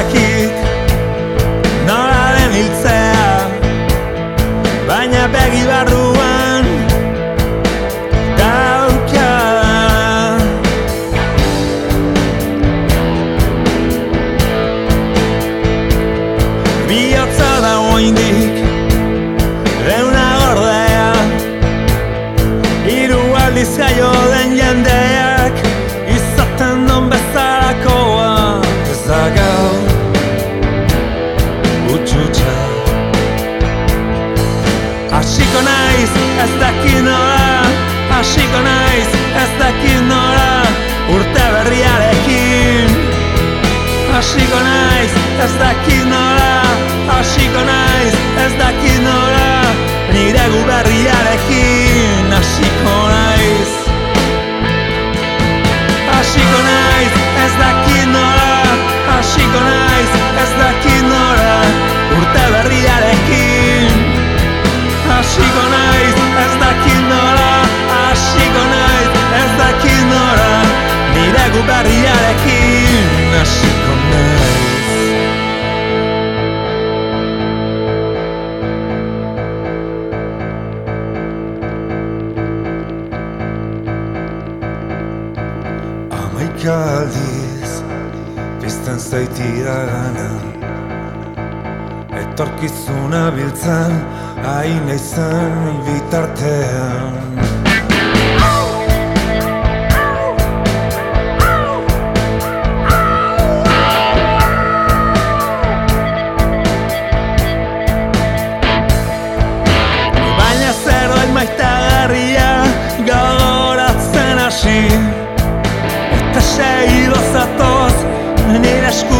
Dakit Nola den hiltzea Baina begi barruan Daukada Biotza ez dakit nola Urte berriarekin. Hasiko naiz ez dakit nola Hasiko naiz berriarekin Hasiko naiz. Amaika aldiz Pizten zaitira gana Etorkizuna biltzen Hain izan bitartean fresco